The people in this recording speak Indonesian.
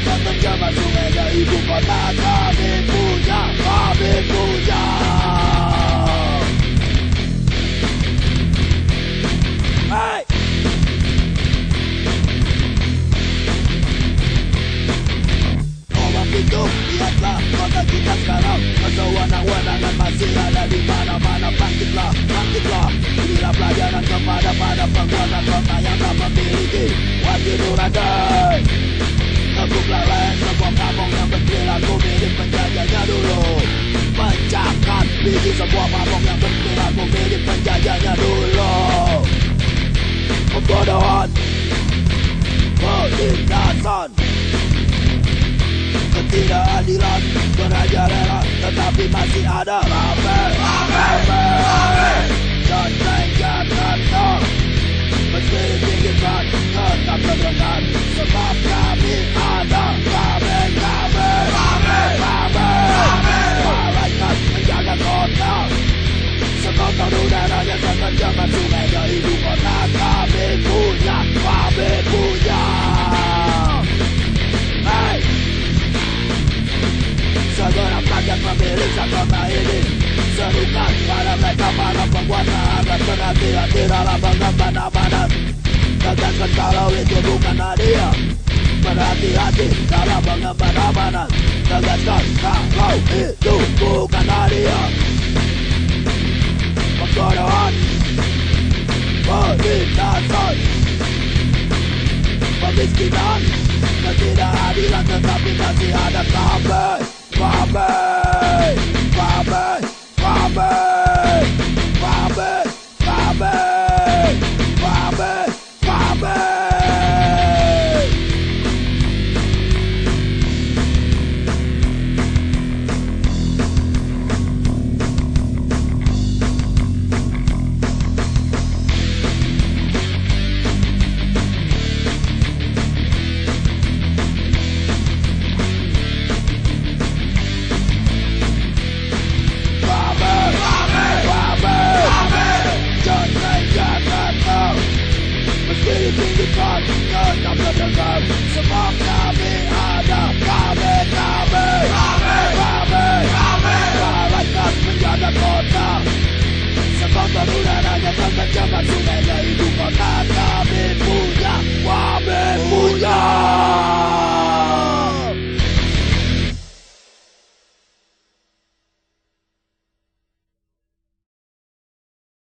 Levanta a cama a mega e do batata Vem puxar, vem Isi sebuah mabok yang berkurang milik penjajahnya dulu Pembodohan Penindasan Ketidakadilan Beraja rela Tetapi masih ada Rame Rame Rame, rame. Kota ini Serukan pada mereka para penguasa Agar berhati-hati dalam pengembangan Tegaskan kalau itu bukan hadiah Berhati-hati dalam pengembangan Tegaskan kalau itu bukan hadiah Pembodohan Penindasan Pemiskinan Ketidakadilan tetapi masih ada kami Kami Bobby. razem Szumowcami, Come nogami gramy Gramy, gramy, gramy Dalej nas wyjadę kota Szymon do rurę, nie będę ciągnąć